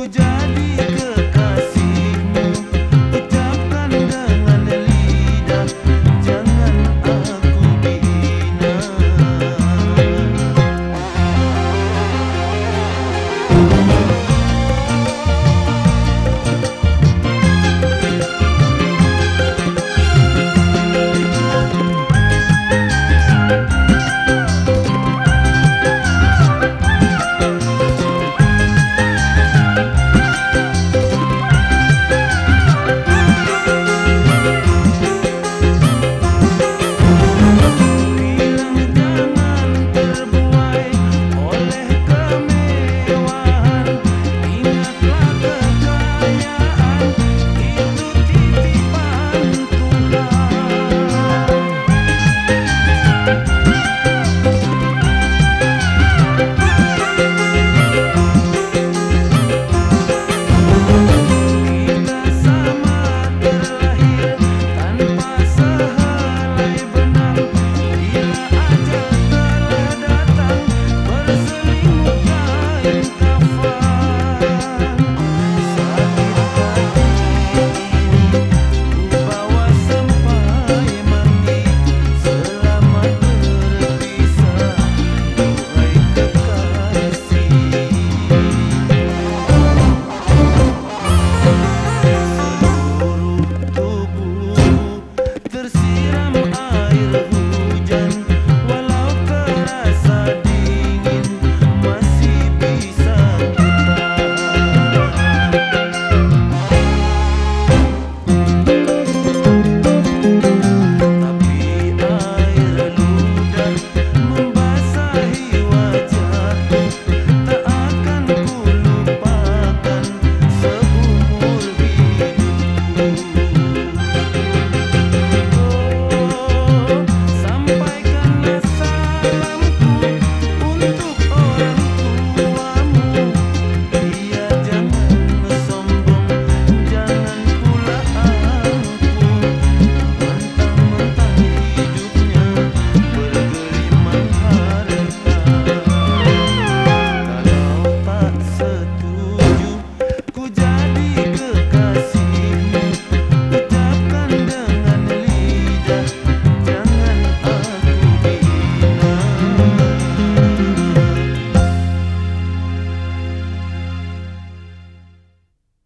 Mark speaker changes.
Speaker 1: aku jadi ke